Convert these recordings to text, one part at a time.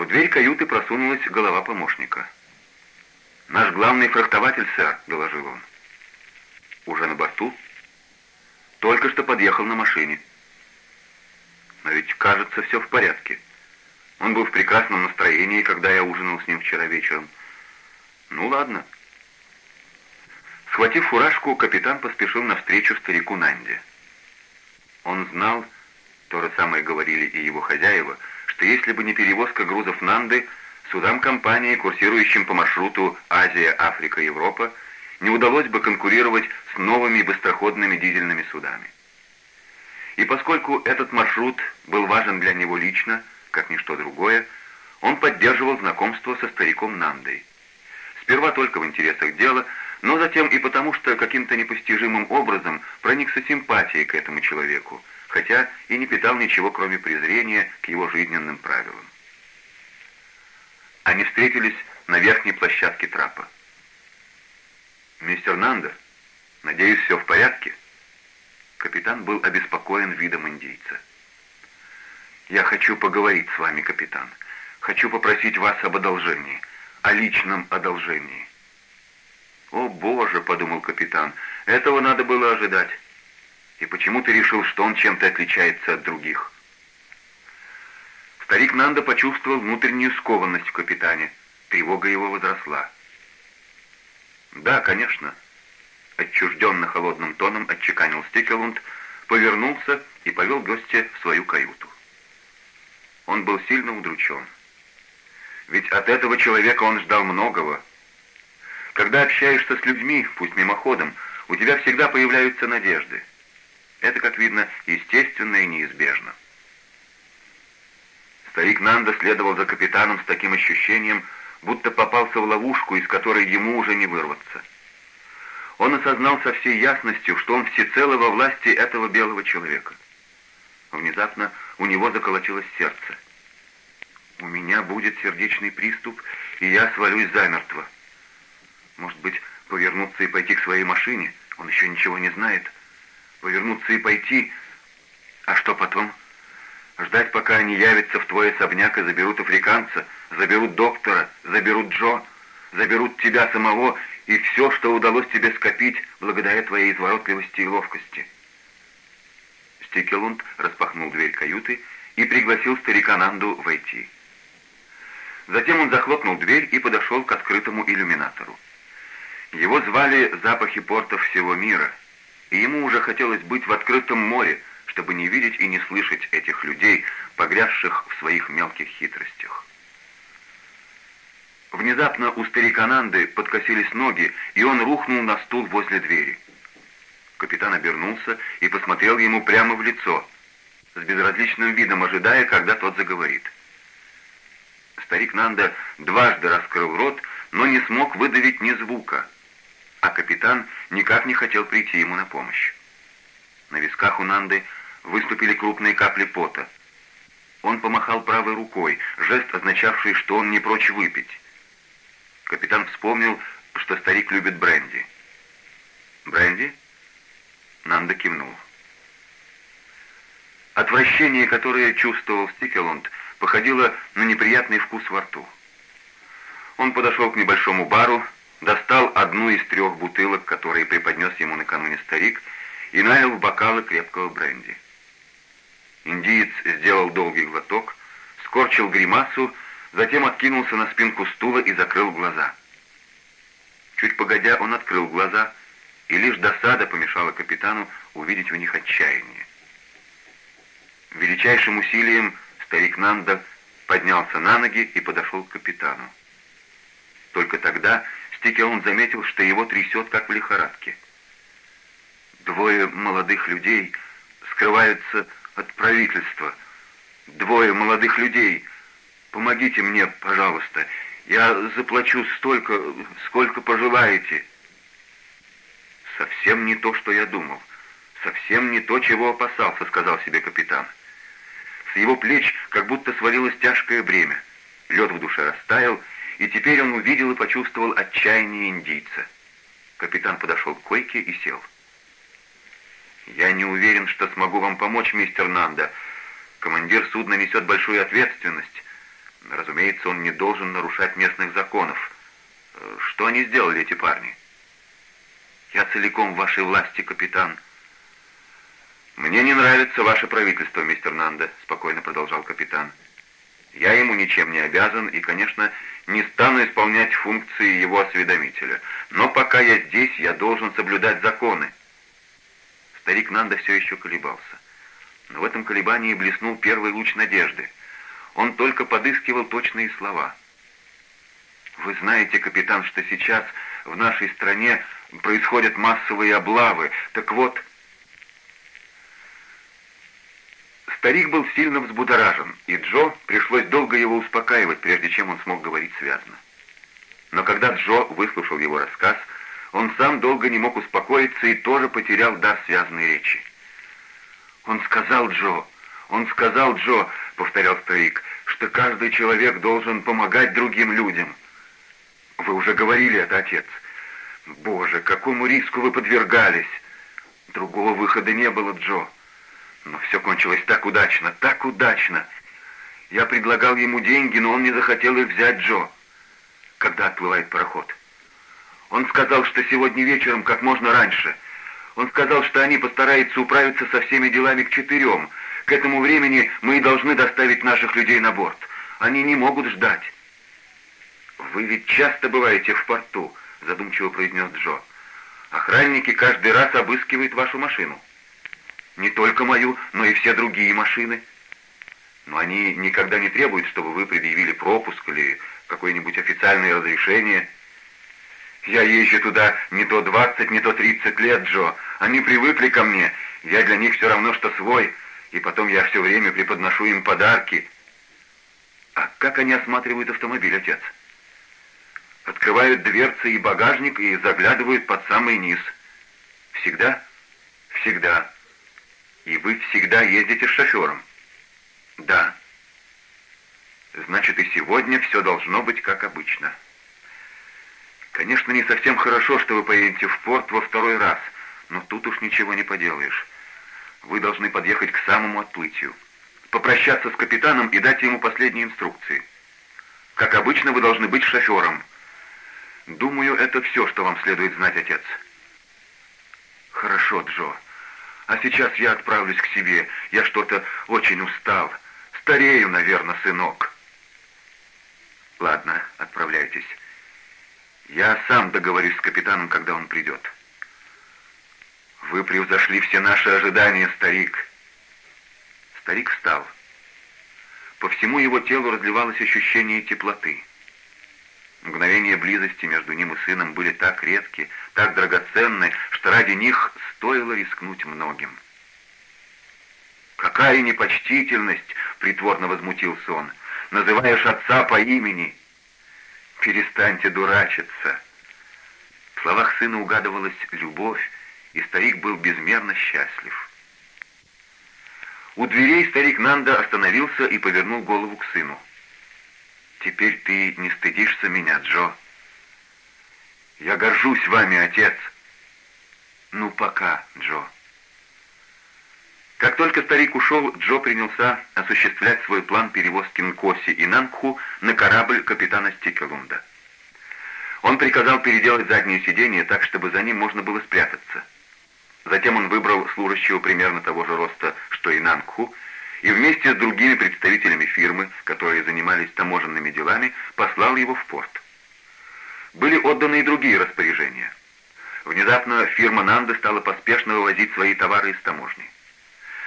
В дверь каюты просунулась голова помощника. «Наш главный фрахтователь, сэр», — доложил он. «Уже на борту?» «Только что подъехал на машине». «Но ведь, кажется, все в порядке. Он был в прекрасном настроении, когда я ужинал с ним вчера вечером». «Ну ладно». Схватив фуражку, капитан поспешил навстречу старику Нанде. Он знал, то же самое говорили и его хозяева, что если бы не перевозка грузов Нанды, судам компании, курсирующим по маршруту Азия, Африка, Европа, не удалось бы конкурировать с новыми быстроходными дизельными судами. И поскольку этот маршрут был важен для него лично, как ничто другое, он поддерживал знакомство со стариком Нандой. Сперва только в интересах дела, но затем и потому, что каким-то непостижимым образом проникся симпатией к этому человеку, хотя и не питал ничего, кроме презрения к его жизненным правилам. Они встретились на верхней площадке трапа. «Мистер Нанда, надеюсь, все в порядке?» Капитан был обеспокоен видом индийца. «Я хочу поговорить с вами, капитан. Хочу попросить вас об одолжении, о личном одолжении». «О, Боже!» — подумал капитан. «Этого надо было ожидать. И почему ты решил, что он чем-то отличается от других?» Старик Нанда почувствовал внутреннюю скованность в капитане. Тревога его возросла. «Да, конечно», — отчужденно холодным тоном отчеканил Стикелунд, повернулся и повел гостя в свою каюту. Он был сильно удручен. Ведь от этого человека он ждал многого, когда общаешься с людьми, пусть мимоходом, у тебя всегда появляются надежды. Это, как видно, естественно и неизбежно. Старик Нанда следовал за капитаном с таким ощущением, будто попался в ловушку, из которой ему уже не вырваться. Он осознал со всей ясностью, что он всецело во власти этого белого человека. Внезапно у него заколотилось сердце. «У меня будет сердечный приступ, и я свалюсь замертво», может быть, повернуться и пойти к своей машине? Он еще ничего не знает. Повернуться и пойти... А что потом? Ждать, пока они явятся в твой особняк и заберут африканца, заберут доктора, заберут Джо, заберут тебя самого и все, что удалось тебе скопить благодаря твоей изворотливости и ловкости. Стикелунд распахнул дверь каюты и пригласил старика Нанду войти. Затем он захлопнул дверь и подошел к открытому иллюминатору. Его звали запахи портов всего мира, и ему уже хотелось быть в открытом море, чтобы не видеть и не слышать этих людей, погрязших в своих мелких хитростях. Внезапно у старика Нанды подкосились ноги, и он рухнул на стул возле двери. Капитан обернулся и посмотрел ему прямо в лицо, с безразличным видом ожидая, когда тот заговорит. Старик Нанда дважды раскрыл рот, но не смог выдавить ни звука — а капитан никак не хотел прийти ему на помощь. На висках у Нанды выступили крупные капли пота. Он помахал правой рукой, жест, означавший, что он не прочь выпить. Капитан вспомнил, что старик любит бренди. «Бренди?» Нанда кивнул. Отвращение, которое чувствовал Стикелунд, походило на неприятный вкус во рту. Он подошел к небольшому бару, достал одну из трех бутылок, которые преподнес ему накануне старик, и налил в бокалы крепкого бренди. Индиец сделал долгий глоток, скорчил гримасу, затем откинулся на спинку стула и закрыл глаза. Чуть погодя, он открыл глаза, и лишь досада помешала капитану увидеть в них отчаяние. Величайшим усилием старик Нанда поднялся на ноги и подошел к капитану. Только тогда Стикелон заметил, что его трясет, как в лихорадке. Двое молодых людей скрываются от правительства. Двое молодых людей. Помогите мне, пожалуйста. Я заплачу столько, сколько пожелаете. Совсем не то, что я думал. Совсем не то, чего опасался, сказал себе капитан. С его плеч как будто свалилось тяжкое бремя. Лед в душе растаял, и теперь он увидел и почувствовал отчаяние индийца. Капитан подошел к койке и сел. «Я не уверен, что смогу вам помочь, мистер Нанда. Командир судна несет большую ответственность. Разумеется, он не должен нарушать местных законов. Э, что они сделали, эти парни? Я целиком в вашей власти, капитан. Мне не нравится ваше правительство, мистер Нанда, спокойно продолжал капитан. Я ему ничем не обязан и, конечно, не стану исполнять функции его осведомителя. Но пока я здесь, я должен соблюдать законы. Старик Нанда все еще колебался. Но в этом колебании блеснул первый луч надежды. Он только подыскивал точные слова. «Вы знаете, капитан, что сейчас в нашей стране происходят массовые облавы. Так вот...» Старик был сильно взбудоражен, и Джо пришлось долго его успокаивать, прежде чем он смог говорить связно. Но когда Джо выслушал его рассказ, он сам долго не мог успокоиться и тоже потерял дар связанной речи. «Он сказал, Джо, он сказал, Джо, — повторял старик, — что каждый человек должен помогать другим людям. Вы уже говорили это, отец. Боже, какому риску вы подвергались! Другого выхода не было, Джо. Но все кончилось так удачно, так удачно. Я предлагал ему деньги, но он не захотел их взять, Джо. Когда отплывает пароход? Он сказал, что сегодня вечером как можно раньше. Он сказал, что они постараются управиться со всеми делами к четырем. К этому времени мы и должны доставить наших людей на борт. Они не могут ждать. «Вы ведь часто бываете в порту», — задумчиво произнес Джо. «Охранники каждый раз обыскивают вашу машину». Не только мою, но и все другие машины. Но они никогда не требуют, чтобы вы предъявили пропуск или какое-нибудь официальное разрешение. Я езжу туда не то 20, не то 30 лет, Джо. Они привыкли ко мне. Я для них все равно, что свой. И потом я все время преподношу им подарки. А как они осматривают автомобиль, отец? Открывают дверцы и багажник и заглядывают под самый низ. Всегда? Всегда. И вы всегда ездите с шофером? Да. Значит, и сегодня все должно быть как обычно. Конечно, не совсем хорошо, что вы поедете в порт во второй раз, но тут уж ничего не поделаешь. Вы должны подъехать к самому отплытию, попрощаться с капитаном и дать ему последние инструкции. Как обычно, вы должны быть шофером. Думаю, это все, что вам следует знать, отец. Хорошо, Джо. А сейчас я отправлюсь к себе. Я что-то очень устал. Старею, наверное, сынок. Ладно, отправляйтесь. Я сам договорюсь с капитаном, когда он придет. Вы превзошли все наши ожидания, старик. Старик встал. По всему его телу разливалось ощущение теплоты. Мгновения близости между ним и сыном были так редки, так драгоценны, что ради них стоило рискнуть многим. «Какая непочтительность!» — притворно возмутился он. «Называешь отца по имени!» «Перестаньте дурачиться!» В словах сына угадывалась любовь, и старик был безмерно счастлив. У дверей старик Нанда остановился и повернул голову к сыну. Теперь ты не стыдишься меня, Джо. Я горжусь вами, отец. Ну, пока, Джо. Как только старик ушел, Джо принялся осуществлять свой план перевозки Нкоси и Нангху на корабль капитана Стикелунда. Он приказал переделать заднее сиденье так, чтобы за ним можно было спрятаться. Затем он выбрал служащего примерно того же роста, что и Нангху, и вместе с другими представителями фирмы, которые занимались таможенными делами, послал его в порт. Были отданы и другие распоряжения. Внезапно фирма Нанда стала поспешно вывозить свои товары из таможни.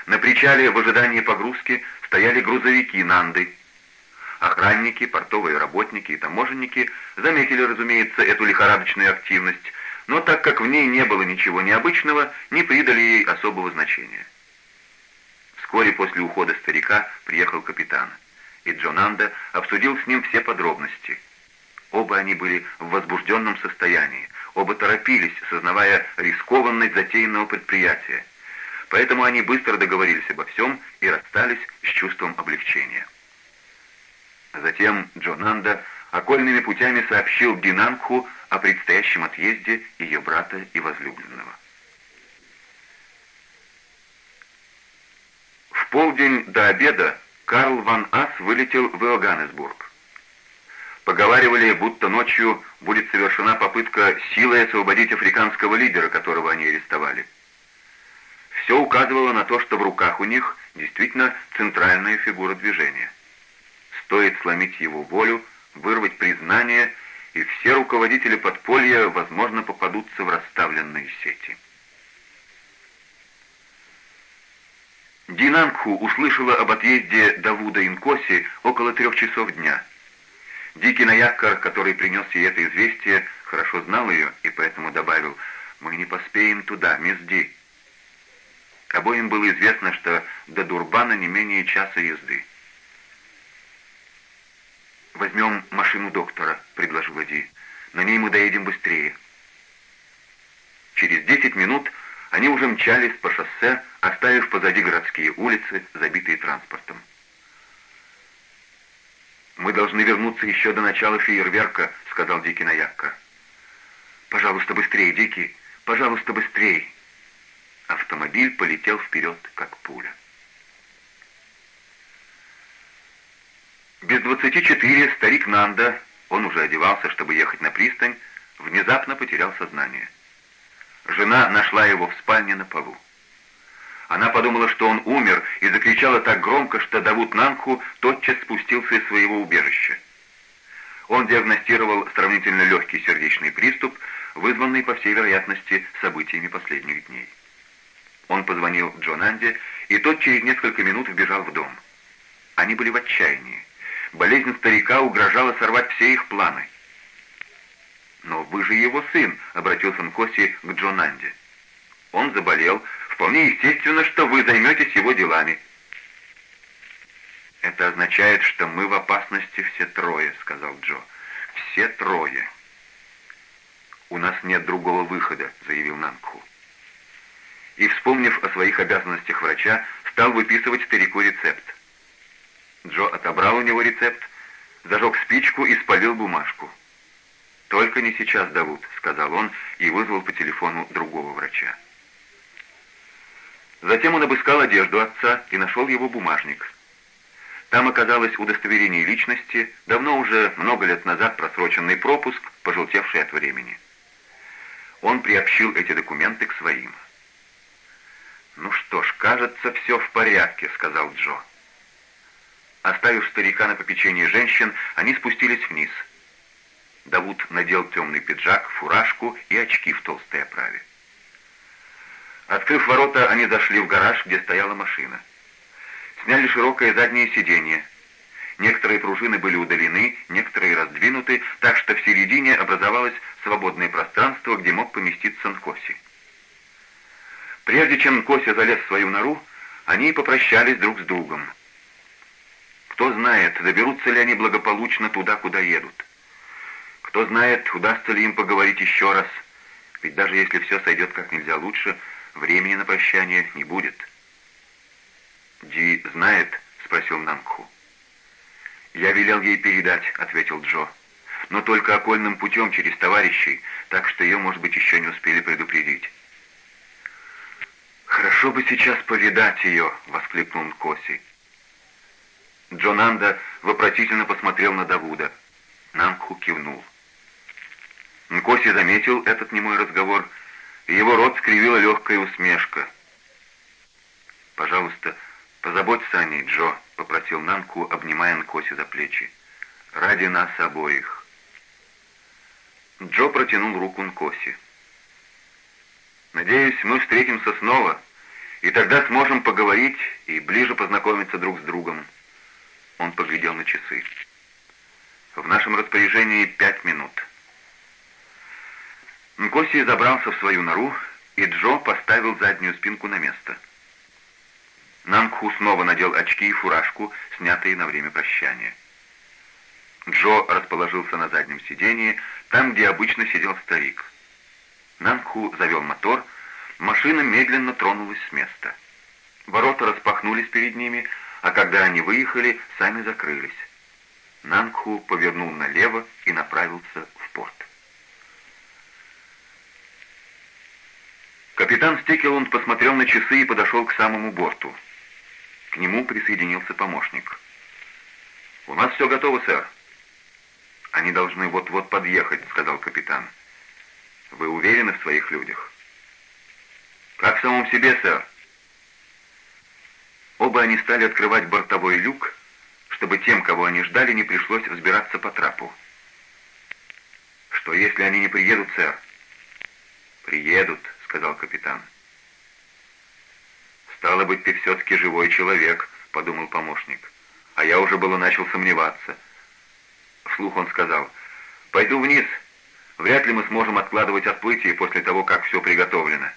На причале в ожидании погрузки стояли грузовики Нанды. Охранники, портовые работники и таможенники заметили, разумеется, эту лихорадочную активность, но так как в ней не было ничего необычного, не придали ей особого значения. Вскоре после ухода старика приехал капитан, и Джонанда обсудил с ним все подробности. Оба они были в возбужденном состоянии, оба торопились, сознавая рискованность затеянного предприятия. Поэтому они быстро договорились обо всем и расстались с чувством облегчения. Затем Джонанда окольными путями сообщил Динангху о предстоящем отъезде ее брата и возлюбленного. Полдень до обеда Карл ван Ас вылетел в Иоганнесбург. Поговаривали, будто ночью будет совершена попытка силой освободить африканского лидера, которого они арестовали. Все указывало на то, что в руках у них действительно центральная фигура движения. Стоит сломить его волю, вырвать признание, и все руководители подполья, возможно, попадутся в расставленные сети. Динанху услышала об отъезде Давуда Инкоси около трех часов дня. Дикий Наяккар, который принес ей это известие, хорошо знал ее и поэтому добавил «Мы не поспеем туда, мисс Ди». Обоим было известно, что до Дурбана не менее часа езды. «Возьмем машину доктора», — предложила Ди. «На ней мы доедем быстрее». Через десять минут они уже мчались по шоссе, оставив позади городские улицы, забитые транспортом. «Мы должны вернуться еще до начала фейерверка», — сказал Дикий Наякка. «Пожалуйста, быстрее, Дикий! Пожалуйста, быстрее!» Автомобиль полетел вперед, как пуля. Без двадцати четыре старик Нанда, он уже одевался, чтобы ехать на пристань, внезапно потерял сознание. Жена нашла его в спальне на полу. Она подумала, что он умер, и закричала так громко, что Давуд Нанху тотчас спустился из своего убежища. Он диагностировал сравнительно легкий сердечный приступ, вызванный, по всей вероятности, событиями последних дней. Он позвонил Джонанде, и тот через несколько минут вбежал в дом. Они были в отчаянии. Болезнь старика угрожала сорвать все их планы. «Но вы же его сын», — обратился Нкоси к Джонанде. «Он заболел. Вполне естественно, что вы займетесь его делами». «Это означает, что мы в опасности все трое», — сказал Джо. «Все трое». «У нас нет другого выхода», — заявил Нанку и, вспомнив о своих обязанностях врача, стал выписывать старику рецепт. Джо отобрал у него рецепт, зажег спичку и спалил бумажку. «Только не сейчас, Давуд», — сказал он и вызвал по телефону другого врача. Затем он обыскал одежду отца и нашел его бумажник. Там оказалось удостоверение личности, давно уже много лет назад просроченный пропуск, пожелтевший от времени. Он приобщил эти документы к своим. «Ну что ж, кажется, все в порядке», — сказал Джо. Оставив старика на попечении женщин, они спустились вниз. Давуд надел темный пиджак, фуражку и очки в толстой оправе. Открыв ворота, они зашли в гараж, где стояла машина. Сняли широкое заднее сиденье. Некоторые пружины были удалены, некоторые раздвинуты, так что в середине образовалось свободное пространство, где мог поместиться Нкоси. Прежде чем Кося залез в свою нору, они попрощались друг с другом. Кто знает, доберутся ли они благополучно туда, куда едут. Кто знает, удастся ли им поговорить еще раз, ведь даже если все сойдет как нельзя лучше, времени на прощание не будет. «Ди знает?» — спросил Намху. «Я велел ей передать», — ответил Джо. «Но только окольным путем через товарищей, так что ее, может быть, еще не успели предупредить». «Хорошо бы сейчас повидать ее!» — воскликнул Нкоси. Джонанда вопросительно посмотрел на Давуда. Намку кивнул. Нкоси заметил этот немой разговор, и его рот скривила легкая усмешка. «Пожалуйста, позаботься о ней, Джо», — попросил Нанку, обнимая Нкоси за плечи. «Ради нас обоих». Джо протянул руку Нкоси. Надеюсь, мы встретимся снова, и тогда сможем поговорить и ближе познакомиться друг с другом. Он поглядел на часы. В нашем распоряжении пять минут. Нкоси забрался в свою нору, и Джо поставил заднюю спинку на место. Нангху снова надел очки и фуражку, снятые на время прощания. Джо расположился на заднем сидении, там, где обычно сидел старик. Нанху завел мотор, машина медленно тронулась с места. Ворота распахнулись перед ними, а когда они выехали, сами закрылись. Нанху повернул налево и направился в порт. Капитан Стекелунд посмотрел на часы и подошел к самому борту. К нему присоединился помощник. «У нас все готово, сэр». «Они должны вот-вот подъехать», — сказал капитан. «Вы уверены в своих людях?» «Как в самом себе, сэр?» Оба они стали открывать бортовой люк, чтобы тем, кого они ждали, не пришлось взбираться по трапу. «Что, если они не приедут, сэр?» «Приедут», — сказал капитан. «Стало быть, ты все-таки живой человек», — подумал помощник. «А я уже было начал сомневаться». Вслух он сказал, «Пойду вниз. Вряд ли мы сможем откладывать отплытие после того, как все приготовлено».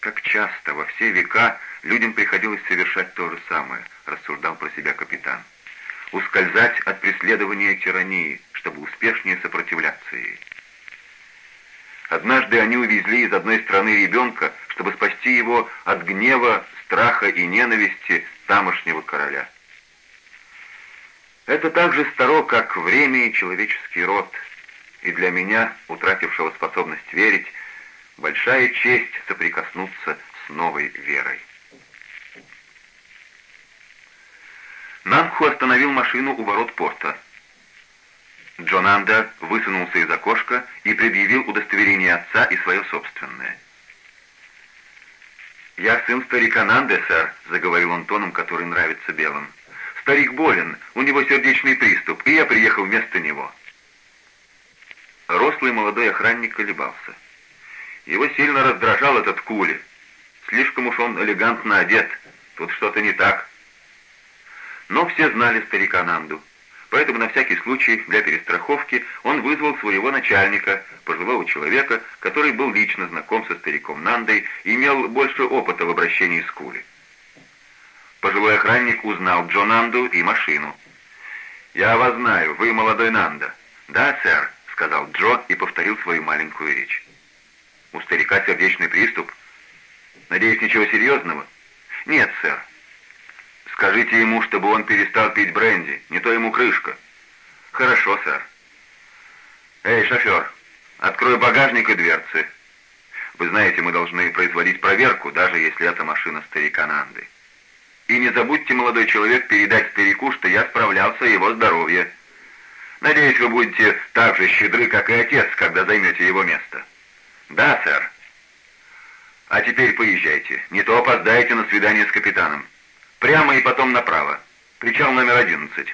Как часто во все века людям приходилось совершать то же самое, рассуждал про себя капитан. Ускользать от преследования тирании, чтобы успешнее сопротивляться ей. Однажды они увезли из одной страны ребенка, чтобы спасти его от гнева, страха и ненависти тамошнего короля. Это так же старо, как время и человеческий род, и для меня, утратившего способность верить, большая честь соприкоснуться с новой верой. Нанху остановил машину у ворот порта. Джон Анда высунулся из окошка и предъявил удостоверение отца и свое собственное. «Я сын старика Нанде, сэр», — заговорил он тоном, который нравится белым. «Старик болен, у него сердечный приступ, и я приехал вместо него». Рослый молодой охранник колебался. Его сильно раздражал этот кули. Слишком уж он элегантно одет, тут что-то не так. Но все знали старика Нанду. Поэтому на всякий случай для перестраховки он вызвал своего начальника, пожилого человека, который был лично знаком со стариком Нандой и имел больше опыта в обращении с Кули. Пожилой охранник узнал Джо Нанду и машину. «Я вас знаю, вы молодой Нанда». «Да, сэр», — сказал Джо и повторил свою маленькую речь. «У старика сердечный приступ. Надеюсь, ничего серьезного?» «Нет, сэр. Скажите ему, чтобы он перестал пить бренди, не то ему крышка». «Хорошо, сэр». «Эй, шофер, открой багажник и дверцы. Вы знаете, мы должны производить проверку, даже если это машина старика Нанды. И не забудьте, молодой человек, передать старику, что я справлялся о его здоровье. Надеюсь, вы будете так же щедры, как и отец, когда займете его место». «Да, сэр». «А теперь поезжайте, не то опоздаете на свидание с капитаном». Прямо и потом направо. Причал номер одиннадцать.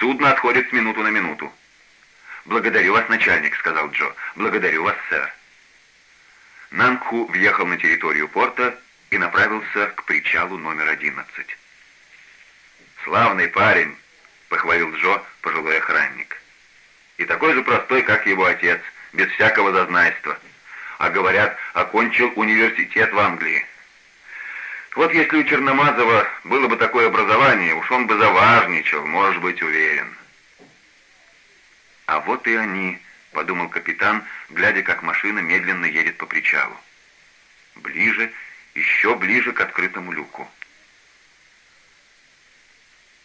Судно отходит с минуту на минуту. «Благодарю вас, начальник», — сказал Джо. «Благодарю вас, сэр». Нанку въехал на территорию порта и направился к причалу номер одиннадцать. «Славный парень», — похвалил Джо пожилой охранник. «И такой же простой, как его отец, без всякого зазнайства. А говорят, окончил университет в Англии». Вот если у Черномазова было бы такое образование, уж он бы заважничал, можешь быть уверен. А вот и они, подумал капитан, глядя, как машина медленно едет по причалу. Ближе, еще ближе к открытому люку.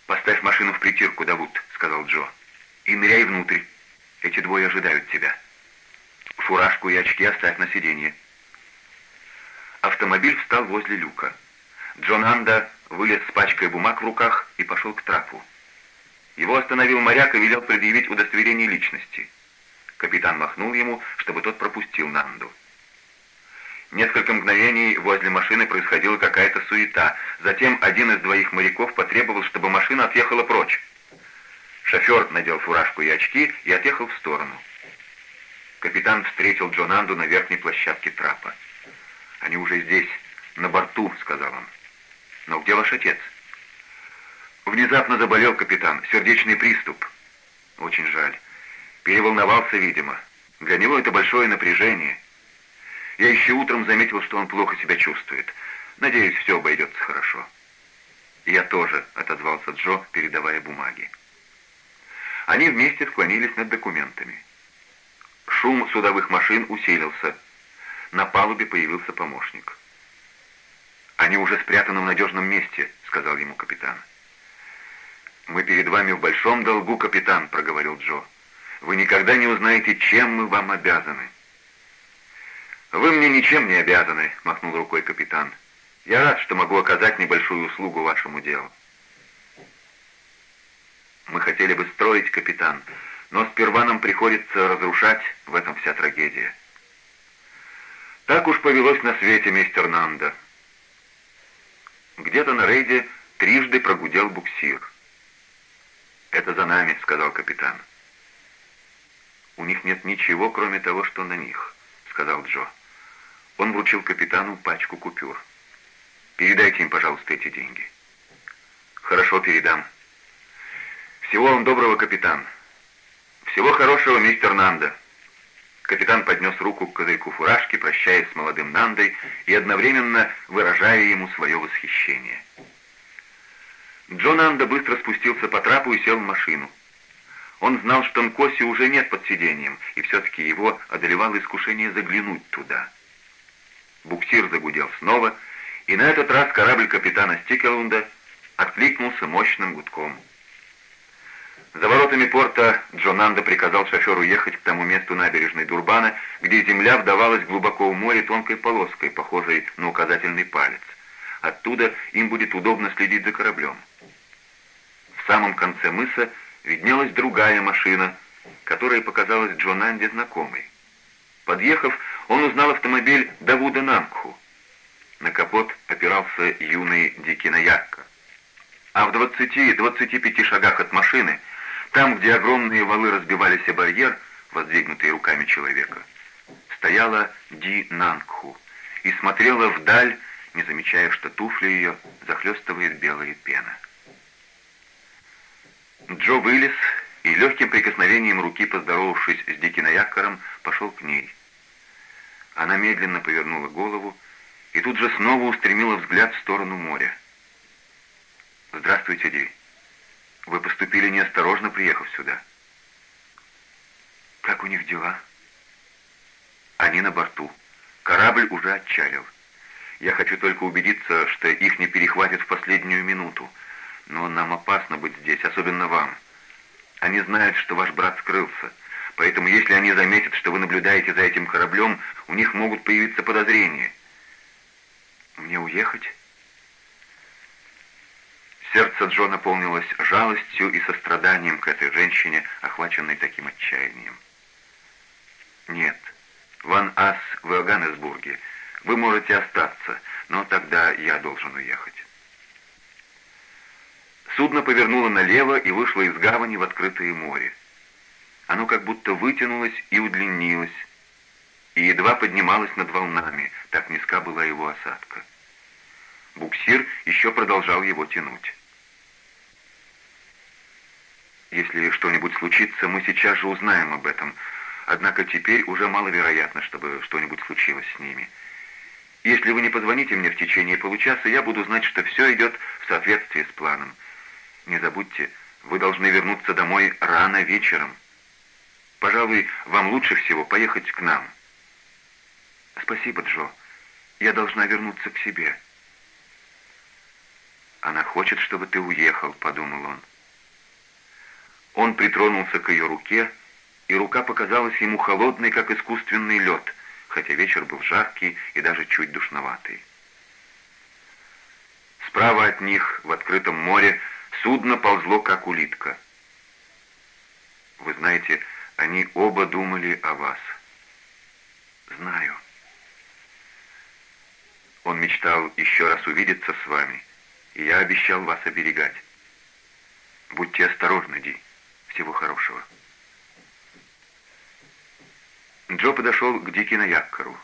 «Поставь машину в притирку, Давуд», — сказал Джо, — «и ныряй внутрь. Эти двое ожидают тебя. Фуражку и очки оставь на сиденье». Автомобиль встал возле люка. Джон Анда вылез с пачкой бумаг в руках и пошел к трапу. Его остановил моряк и велел предъявить удостоверение личности. Капитан махнул ему, чтобы тот пропустил Нанду. Несколько мгновений возле машины происходила какая-то суета. Затем один из двоих моряков потребовал, чтобы машина отъехала прочь. Шофер надел фуражку и очки и отъехал в сторону. Капитан встретил Джонанду на верхней площадке трапа. «Они уже здесь, на борту», — сказал он. «Но где ваш отец?» «Внезапно заболел капитан. Сердечный приступ». «Очень жаль. Переволновался, видимо. Для него это большое напряжение. Я еще утром заметил, что он плохо себя чувствует. Надеюсь, все обойдется хорошо». «Я тоже», — отозвался Джо, передавая бумаги. Они вместе склонились над документами. Шум судовых машин усилился. На палубе появился помощник. «Они уже спрятаны в надежном месте», — сказал ему капитан. «Мы перед вами в большом долгу, капитан», — проговорил Джо. «Вы никогда не узнаете, чем мы вам обязаны». «Вы мне ничем не обязаны», — махнул рукой капитан. «Я рад, что могу оказать небольшую услугу вашему делу». Мы хотели бы строить, капитан, но сперва нам приходится разрушать, в этом вся трагедия. Так уж повелось на свете, мистер Нанда. Где-то на рейде трижды прогудел буксир. «Это за нами», — сказал капитан. «У них нет ничего, кроме того, что на них», — сказал Джо. Он вручил капитану пачку купюр. «Передайте им, пожалуйста, эти деньги». «Хорошо, передам». «Всего вам доброго, капитан». «Всего хорошего, мистер Нанда». Капитан поднес руку к козырьку фуражки, прощаясь с молодым Нандой и одновременно выражая ему свое восхищение. Джон Нанда быстро спустился по трапу и сел в машину. Он знал, что Нкоси уже нет под сиденьем, и все-таки его одолевало искушение заглянуть туда. Буксир загудел снова, и на этот раз корабль капитана Стикелунда откликнулся мощным гудком. За воротами порта Джонанда приказал шоферу ехать к тому месту набережной Дурбана, где земля вдавалась глубоко в море тонкой полоской, похожей на указательный палец. Оттуда им будет удобно следить за кораблем. В самом конце мыса виднелась другая машина, которая показалась Джонанде знакомой. Подъехав, он узнал автомобиль Давуда Намкху. На капот опирался юный Дикинаякка. А в 20-25 шагах от машины, там, где огромные валы разбивались о барьер, воздвигнутый руками человека, стояла Ди Нангху и смотрела вдаль, не замечая, что туфли ее захлестывает белая пена. Джо вылез и легким прикосновением руки, поздоровавшись с Дикинаякором, пошел к ней. Она медленно повернула голову и тут же снова устремила взгляд в сторону моря. «Здравствуйте, Ди. Вы поступили неосторожно, приехав сюда». «Как у них дела?» «Они на борту. Корабль уже отчалил. Я хочу только убедиться, что их не перехватят в последнюю минуту. Но нам опасно быть здесь, особенно вам. Они знают, что ваш брат скрылся. Поэтому если они заметят, что вы наблюдаете за этим кораблем, у них могут появиться подозрения. Мне уехать? Сердце Джо наполнилось жалостью и состраданием к этой женщине, охваченной таким отчаянием. Нет, Ван Ас в Иоганнесбурге. Вы можете остаться, но тогда я должен уехать. Судно повернуло налево и вышло из гавани в открытое море. Оно как будто вытянулось и удлинилось, и едва поднималось над волнами, так низка была его осадка. Буксир еще продолжал его тянуть. Если что-нибудь случится, мы сейчас же узнаем об этом. Однако теперь уже маловероятно, чтобы что-нибудь случилось с ними. Если вы не позвоните мне в течение получаса, я буду знать, что все идет в соответствии с планом. Не забудьте, вы должны вернуться домой рано вечером. Пожалуй, вам лучше всего поехать к нам. Спасибо, Джо. Я должна вернуться к себе. Она хочет, чтобы ты уехал, подумал он. Он притронулся к ее руке, и рука показалась ему холодной, как искусственный лед, хотя вечер был жаркий и даже чуть душноватый. Справа от них, в открытом море, судно ползло, как улитка. Вы знаете, они оба думали о вас. Знаю. Он мечтал еще раз увидеться с вами, и я обещал вас оберегать. Будьте осторожны, Ди. Всего хорошего. Джо подошел к Дики на якору.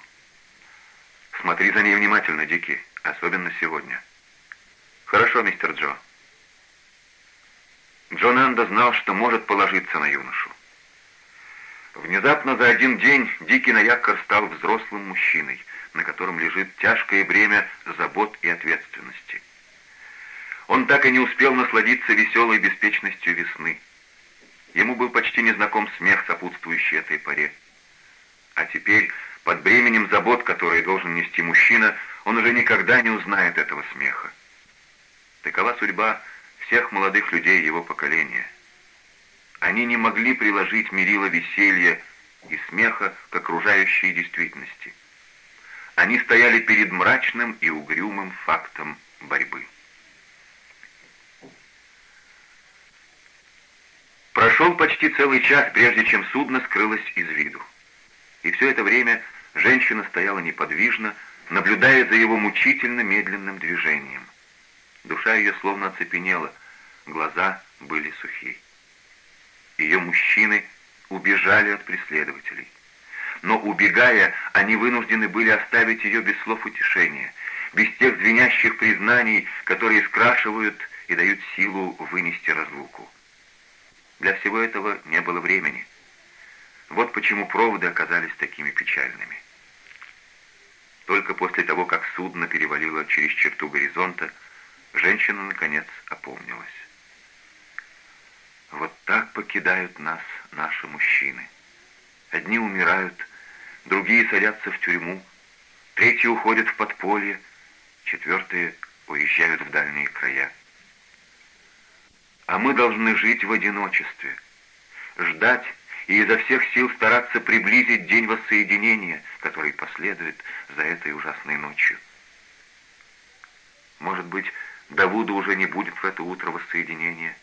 «Смотри за ней внимательно, Дики, особенно сегодня». «Хорошо, мистер Джо». Джон Энда знал, что может положиться на юношу. Внезапно за один день Дикий Наяккар стал взрослым мужчиной, на котором лежит тяжкое бремя забот и ответственности. Он так и не успел насладиться веселой беспечностью весны. Ему был почти незнаком смех, сопутствующий этой поре. А теперь, под бременем забот, которые должен нести мужчина, он уже никогда не узнает этого смеха. Такова судьба всех молодых людей его поколения — они не могли приложить мерило веселья и смеха к окружающей действительности. Они стояли перед мрачным и угрюмым фактом борьбы. Прошел почти целый час, прежде чем судно скрылось из виду. И все это время женщина стояла неподвижно, наблюдая за его мучительно медленным движением. Душа ее словно оцепенела, глаза были сухие. Ее мужчины убежали от преследователей. Но убегая, они вынуждены были оставить ее без слов утешения, без тех звенящих признаний, которые скрашивают и дают силу вынести разлуку. Для всего этого не было времени. Вот почему проводы оказались такими печальными. Только после того, как судно перевалило через черту горизонта, женщина, наконец, опомнилась. Вот так покидают нас наши мужчины. Одни умирают, другие садятся в тюрьму, третьи уходят в подполье, четвертые уезжают в дальние края. А мы должны жить в одиночестве, ждать и изо всех сил стараться приблизить день воссоединения, который последует за этой ужасной ночью. Может быть, Давуда уже не будет в это утро воссоединения.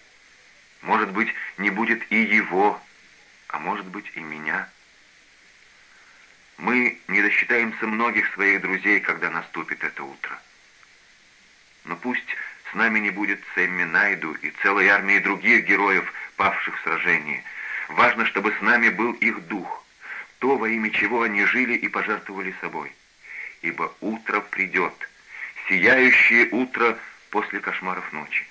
Может быть, не будет и его, а может быть и меня. Мы не досчитаемся многих своих друзей, когда наступит это утро. Но пусть нами не будет Сэмми Найду и целой армии других героев, павших в сражении. Важно, чтобы с нами был их дух, то, во имя чего они жили и пожертвовали собой. Ибо утро придет, сияющее утро после кошмаров ночи.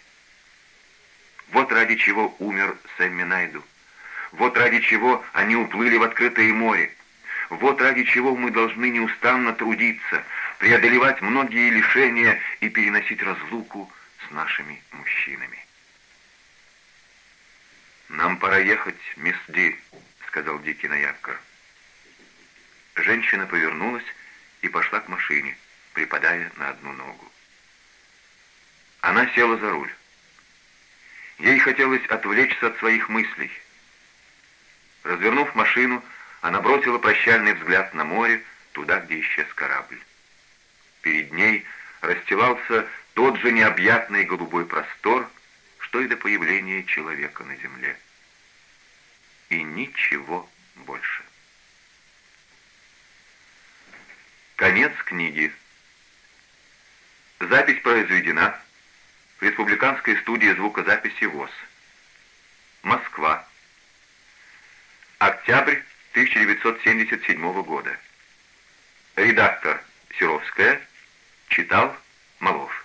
Вот ради чего умер Сэмми Найду. Вот ради чего они уплыли в открытое море. Вот ради чего мы должны неустанно трудиться, преодолевать многие лишения и переносить разлуку с нашими мужчинами. «Нам пора ехать, мисс Ди», — сказал Дикий Наяккар. Женщина повернулась и пошла к машине, припадая на одну ногу. Она села за руль. Ей хотелось отвлечься от своих мыслей. Развернув машину, она бросила прощальный взгляд на море, туда, где исчез корабль. Перед ней расстилался тот же необъятный голубой простор, что и до появления человека на земле. И ничего больше. Конец книги. Запись произведена в Республиканской студии звукозаписи ВОЗ. Москва. Октябрь 1977 года. Редактор Серовская. Читал Малов.